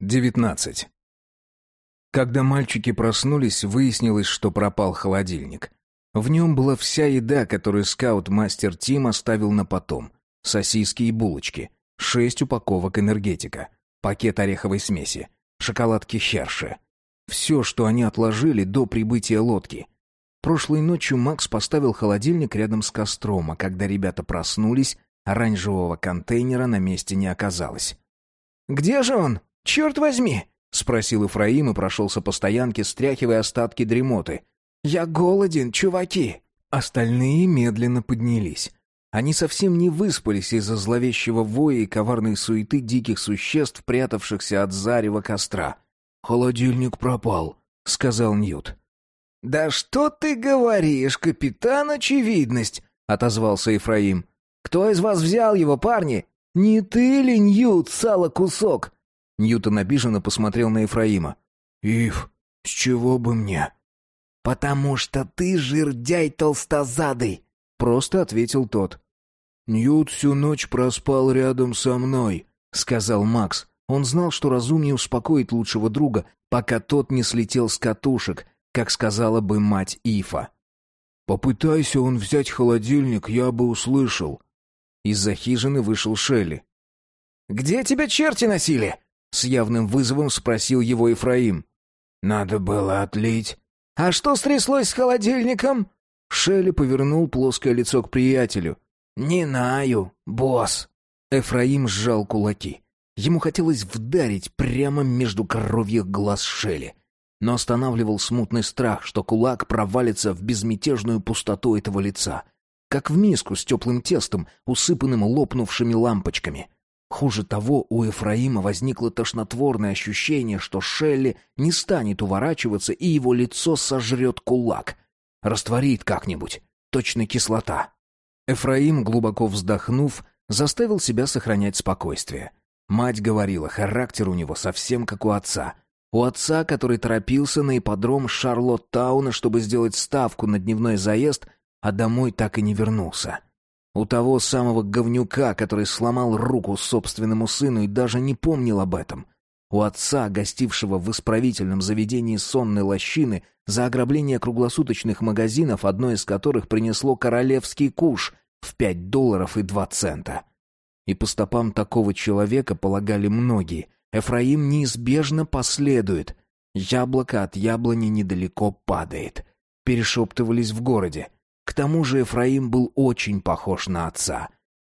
19. Когда мальчики проснулись, выяснилось, что пропал холодильник. В нем была вся еда, которую скаут-мастер Тим оставил на потом. Сосиски и булочки, шесть упаковок энергетика, пакет ореховой смеси, шоколадки Херши. Все, что они отложили до прибытия лодки. Прошлой ночью Макс поставил холодильник рядом с костром, а когда ребята проснулись, оранжевого контейнера на месте не оказалось. «Где же он? Черт возьми!» — спросил Ифраим и прошелся по стоянке, стряхивая остатки дремоты. «Я голоден, чуваки!» Остальные медленно поднялись. Они совсем не выспались из-за зловещего воя и коварной суеты диких существ, прятавшихся от зарева костра. «Холодильник пропал», — сказал Ньют. «Да что ты говоришь, капитан Очевидность!» — отозвался Ефраим. «Кто из вас взял его, парни? Не ты ли, Ньют, сало кусок?» Ньютон обиженно посмотрел на Ефраима. «Ив, с чего бы мне?» «Потому что ты жирдяй толстозадый!» — просто ответил тот. «Ньют всю ночь проспал рядом со мной», — сказал Макс. Он знал, что разумнее успокоить лучшего друга, пока тот не слетел с катушек, как сказала бы мать Ифа. «Попытайся он взять холодильник, я бы услышал». Из-за хижины вышел Шелли. «Где тебя черти носили?» С явным вызовом спросил его Ефраим. «Надо было отлить». «А что стряслось с холодильником?» Шелли повернул плоское лицо к приятелю. «Не знаю, босс». Эфраим сжал кулаки. Ему хотелось вдарить прямо между коровьих глаз Шелли. Но останавливал смутный страх, что кулак провалится в безмятежную пустоту этого лица. Как в миску с теплым тестом, усыпанным лопнувшими лампочками. Хуже того, у Ефраима возникло тошнотворное ощущение, что Шелли не станет уворачиваться, и его лицо сожрет кулак. Растворит как-нибудь. Точно кислота. Эфраим, глубоко вздохнув, заставил себя сохранять спокойствие. Мать говорила, характер у него совсем как у отца. У отца, который торопился на ипподром Шарлоттауна, чтобы сделать ставку на дневной заезд, а домой так и не вернулся. У того самого говнюка, который сломал руку собственному сыну и даже не помнил об этом. У отца, гостившего в исправительном заведении сонной лощины за ограбление круглосуточных магазинов, одно из которых принесло королевский куш в пять долларов и два цента. И по стопам такого человека полагали многие. Эфраим неизбежно последует. Яблоко от яблони недалеко падает. Перешептывались в городе. К тому же Ефраим был очень похож на отца.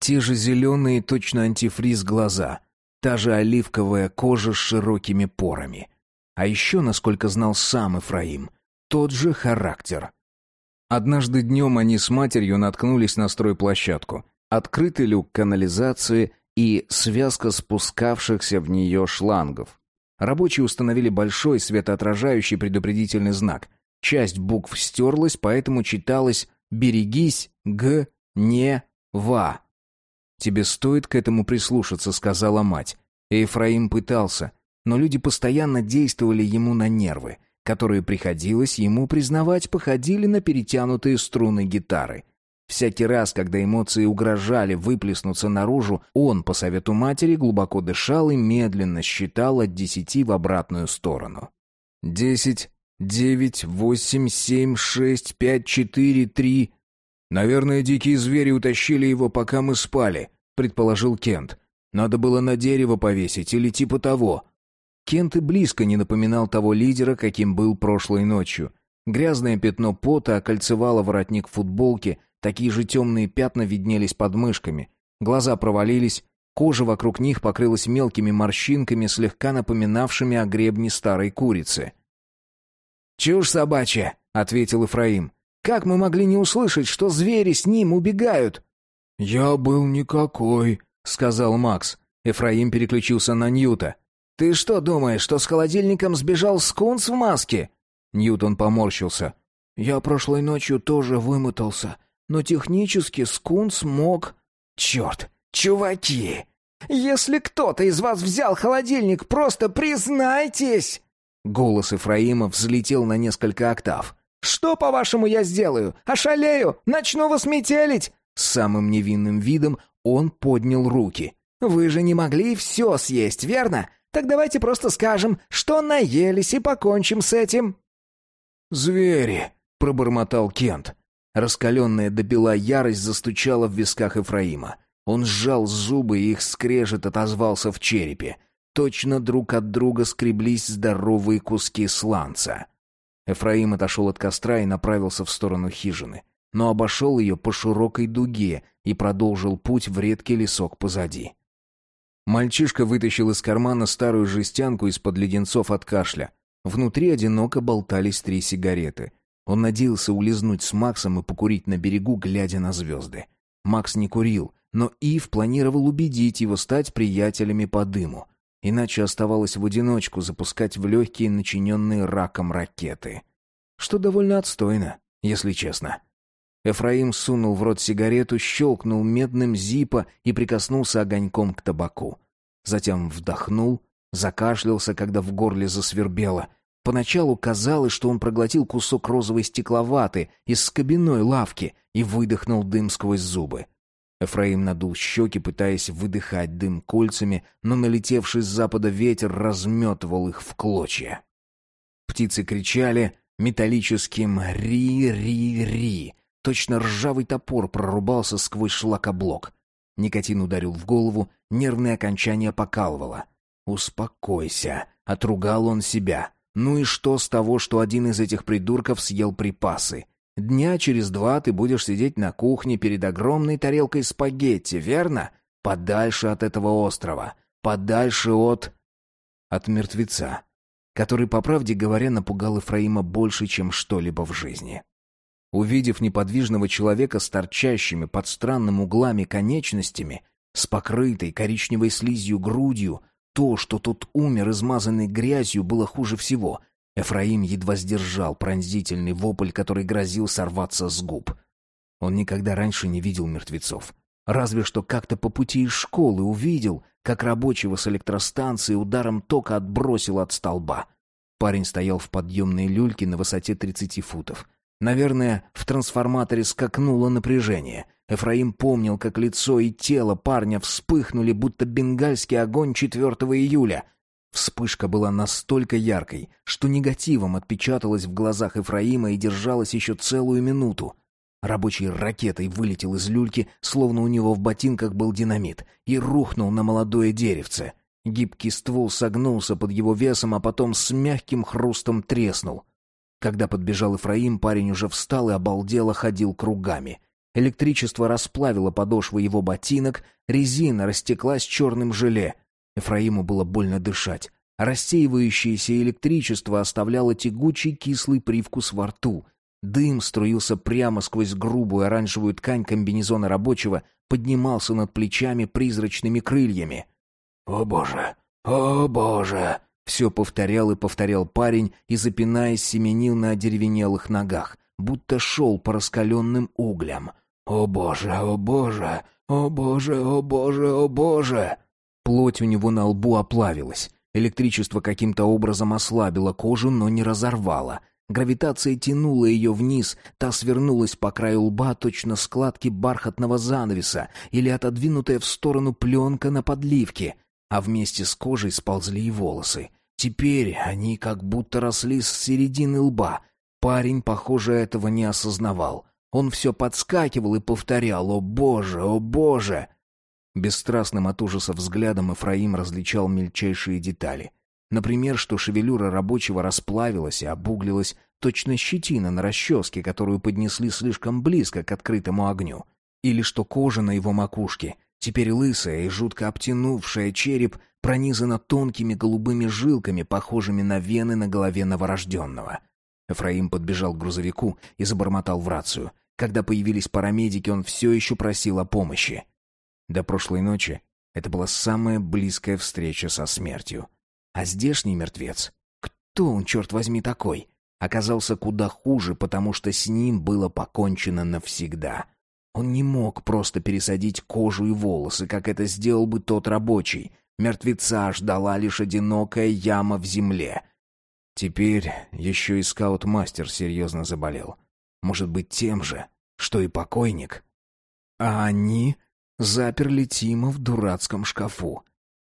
Те же зеленые, точно антифриз глаза, та же оливковая кожа с широкими порами. А еще, насколько знал сам Ефраим, тот же характер. Однажды днем они с матерью наткнулись на стройплощадку. Открытый люк канализации и связка спускавшихся в нее шлангов. Рабочие установили большой светоотражающий предупредительный знак. Часть букв стерлась, поэтому читалось Берегись, г, не, ва. Тебе стоит к этому прислушаться, сказала мать. Эфраим пытался, но люди постоянно действовали ему на нервы, которые приходилось ему признавать, походили на перетянутые струны гитары. Всякий раз, когда эмоции угрожали выплеснуться наружу, он, по совету матери, глубоко дышал и медленно считал от десяти в обратную сторону. Десять, Девять, восемь, семь, шесть, пять, четыре, три. Наверное, дикие звери утащили его, пока мы спали, предположил Кент. Надо было на дерево повесить или типа того. Кент и близко не напоминал того лидера, каким был прошлой ночью. Грязное пятно пота окольцевало воротник футболки, такие же темные пятна виднелись под мышками. Глаза провалились, кожа вокруг них покрылась мелкими морщинками, слегка напоминавшими о гребне старой курицы. «Чушь собачья», — ответил Ифраим. «Как мы могли не услышать, что звери с ним убегают?» «Я был никакой», — сказал Макс. Ефраим переключился на Ньюта. «Ты что думаешь, что с холодильником сбежал скунс в маске?» Ньютон поморщился. «Я прошлой ночью тоже вымотался, но технически скунс мог...» «Черт! Чуваки! Если кто-то из вас взял холодильник, просто признайтесь!» Голос Ефраима взлетел на несколько октав. «Что, по-вашему, я сделаю? Ошалею? Начну вас метелить?» С самым невинным видом он поднял руки. «Вы же не могли все съесть, верно? Так давайте просто скажем, что наелись и покончим с этим». «Звери!» — пробормотал Кент. Раскаленная до бела ярость застучала в висках Ефраима. Он сжал зубы, и их скрежет отозвался в черепе. Точно друг от друга скреблись здоровые куски сланца. Эфраим отошел от костра и направился в сторону хижины, но обошел ее по широкой дуге и продолжил путь в редкий лесок позади. Мальчишка вытащил из кармана старую жестянку из-под леденцов от кашля. Внутри одиноко болтались три сигареты. Он надеялся улизнуть с Максом и покурить на берегу, глядя на звезды. Макс не курил, но Ив планировал убедить его стать приятелями по дыму. Иначе оставалось в одиночку запускать в легкие начиненные раком ракеты. Что довольно отстойно, если честно. Эфраим сунул в рот сигарету, щелкнул медным зипа и прикоснулся огоньком к табаку. Затем вдохнул, закашлялся, когда в горле засвербело. Поначалу казалось, что он проглотил кусок розовой стекловаты из скобяной лавки и выдохнул дым сквозь зубы. Эфраим надул щеки, пытаясь выдыхать дым кольцами, но налетевший с запада ветер разметывал их в клочья. Птицы кричали металлическим «ри-ри-ри», Точно ржавый топор прорубался сквозь шлакоблок. Никотин ударил в голову, нервное окончание покалывало. «Успокойся», — отругал он себя. «Ну и что с того, что один из этих придурков съел припасы? Дня через два ты будешь сидеть на кухне перед огромной тарелкой спагетти, верно? Подальше от этого острова, подальше от... от мертвеца, который, по правде говоря, напугал Ефраима больше, чем что-либо в жизни. Увидев неподвижного человека с торчащими под странным углами конечностями, с покрытой коричневой слизью грудью, то, что тот умер, измазанный грязью, было хуже всего. Эфраим едва сдержал пронзительный вопль, который грозил сорваться с губ. Он никогда раньше не видел мертвецов. Разве что как-то по пути из школы увидел, как рабочего с электростанции ударом тока отбросил от столба. Парень стоял в подъемной люльке на высоте 30 футов. Наверное, в трансформаторе скакнуло напряжение. Эфраим помнил, как лицо и тело парня вспыхнули, будто бенгальский огонь 4 июля. Вспышка была настолько яркой, что негативом отпечаталась в глазах Эфраима и держалась еще целую минуту. Рабочий ракетой вылетел из люльки, словно у него в ботинках был динамит, и рухнул на молодое деревце. Гибкий ствол согнулся под его весом, а потом с мягким хрустом треснул. Когда подбежал Ифраим, парень уже встал и обалдело ходил кругами. Электричество расплавило подошвы его ботинок, резина растеклась черным желе. Ефраиму было больно дышать. Рассеивающееся электричество оставляло тягучий кислый привкус во рту. Дым струился прямо сквозь грубую оранжевую ткань комбинезона рабочего, поднимался над плечами призрачными крыльями. «О боже! О боже!» Все повторял и повторял парень и, запинаясь, семенил на одеревенелых ногах, будто шел по раскаленным углям. «О боже, о боже, о боже, о боже, о боже!» Плоть у него на лбу оплавилась. Электричество каким-то образом ослабило кожу, но не разорвало. Гравитация тянула ее вниз, та свернулась по краю лба точно складки бархатного занавеса или отодвинутая в сторону пленка на подливке — а вместе с кожей сползли и волосы. Теперь они как будто росли с середины лба. Парень, похоже, этого не осознавал. Он все подскакивал и повторял «О боже, о боже!». Бесстрастным от ужаса взглядом Эфраим различал мельчайшие детали. Например, что шевелюра рабочего расплавилась и обуглилась, точно щетина на расческе, которую поднесли слишком близко к открытому огню. Или что кожа на его макушке Теперь лысая и жутко обтянувшая череп пронизана тонкими голубыми жилками, похожими на вены на голове новорожденного. Эфраим подбежал к грузовику и забормотал в рацию. Когда появились парамедики, он все еще просил о помощи. До прошлой ночи это была самая близкая встреча со смертью. А здешний мертвец, кто он, черт возьми, такой, оказался куда хуже, потому что с ним было покончено навсегда. Он не мог просто пересадить кожу и волосы, как это сделал бы тот рабочий. Мертвеца ждала лишь одинокая яма в земле. Теперь еще и скаут-мастер серьезно заболел. Может быть, тем же, что и покойник. А они заперли Тима в дурацком шкафу.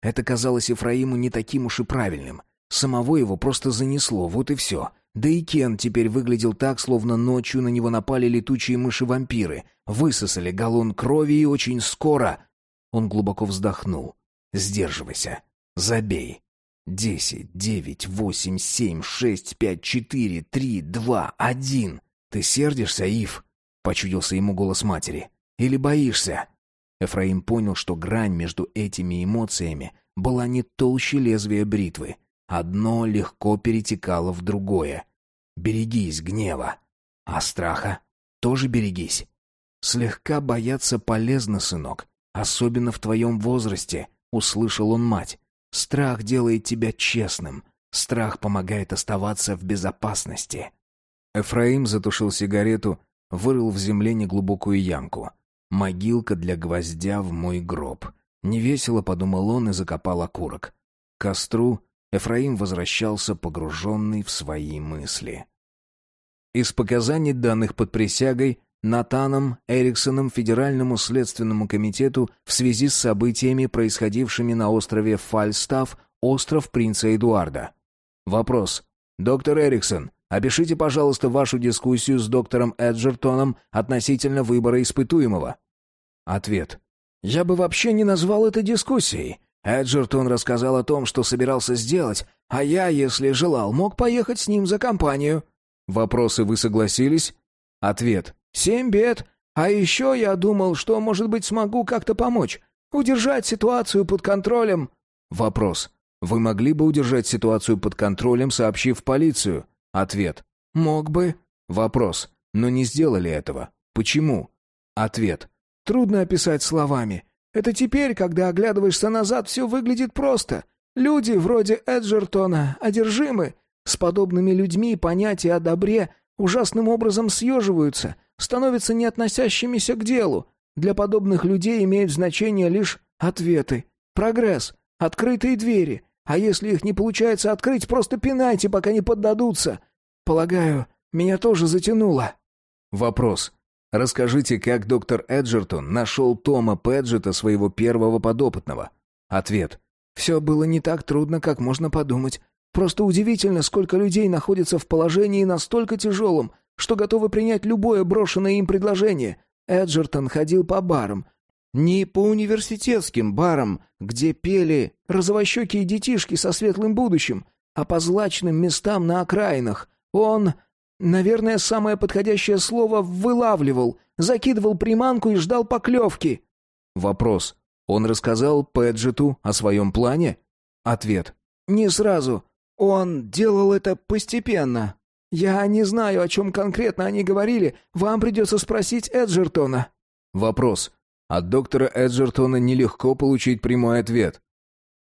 Это казалось Ефраиму не таким уж и правильным. Самого его просто занесло, вот и все. Да и Кен теперь выглядел так, словно ночью на него напали летучие мыши-вампиры, высосали галлон крови и очень скоро... Он глубоко вздохнул. «Сдерживайся. Забей. Десять, девять, восемь, семь, шесть, пять, четыре, три, два, один. Ты сердишься, Ив?» — почудился ему голос матери. «Или боишься?» Эфраим понял, что грань между этими эмоциями была не толще лезвия бритвы. Одно легко перетекало в другое. Берегись гнева. А страха тоже берегись. Слегка бояться полезно, сынок. Особенно в твоем возрасте, услышал он мать. Страх делает тебя честным. Страх помогает оставаться в безопасности. Эфраим затушил сигарету, вырыл в земле неглубокую ямку. Могилка для гвоздя в мой гроб. Невесело подумал он и закопал окурок. К костру Эфраим возвращался погруженный в свои мысли. Из показаний, данных под присягой, Натаном Эриксоном Федеральному следственному комитету в связи с событиями, происходившими на острове Фальстаф, остров принца Эдуарда. Вопрос. Доктор Эриксон, опишите, пожалуйста, вашу дискуссию с доктором Эджертоном относительно выбора испытуемого. Ответ. Я бы вообще не назвал это дискуссией. Эджертон рассказал о том, что собирался сделать, а я, если желал, мог поехать с ним за компанию. Вопросы вы согласились? Ответ. Семь бед. А еще я думал, что, может быть, смогу как-то помочь. Удержать ситуацию под контролем. Вопрос. Вы могли бы удержать ситуацию под контролем, сообщив полицию? Ответ. Мог бы. Вопрос. Но не сделали этого. Почему? Ответ. Трудно описать словами. Это теперь, когда оглядываешься назад, все выглядит просто. Люди вроде Эджертона одержимы. С подобными людьми понятия о добре ужасным образом съеживаются, становятся не относящимися к делу. Для подобных людей имеют значение лишь ответы, прогресс, открытые двери. А если их не получается открыть, просто пинайте, пока не поддадутся. Полагаю, меня тоже затянуло. Вопрос. Расскажите, как доктор Эджертон нашел Тома Пэджета, своего первого подопытного? Ответ. Все было не так трудно, как можно подумать. Просто удивительно, сколько людей находится в положении настолько тяжелом, что готовы принять любое брошенное им предложение. Эджертон ходил по барам. Не по университетским барам, где пели розовощекие детишки со светлым будущим, а по злачным местам на окраинах. Он Наверное, самое подходящее слово «вылавливал», закидывал приманку и ждал поклевки. Вопрос. Он рассказал Пэджету о своем плане? Ответ. Не сразу. Он делал это постепенно. Я не знаю, о чем конкретно они говорили. Вам придется спросить Эджертона. Вопрос. От доктора Эджертона нелегко получить прямой ответ.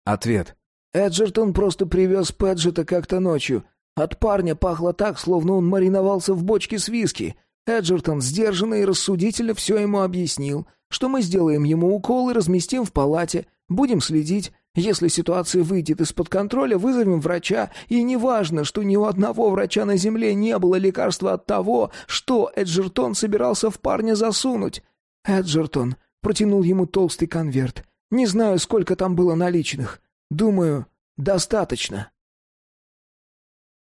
Ответ. Эджертон просто привез Пэджета как-то ночью. От парня пахло так, словно он мариновался в бочке с виски. Эджертон сдержанно и рассудительно все ему объяснил, что мы сделаем ему укол и разместим в палате, будем следить. Если ситуация выйдет из-под контроля, вызовем врача, и неважно, что ни у одного врача на земле не было лекарства от того, что Эджертон собирался в парня засунуть. Эджертон протянул ему толстый конверт. Не знаю, сколько там было наличных. Думаю, достаточно.